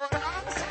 horas.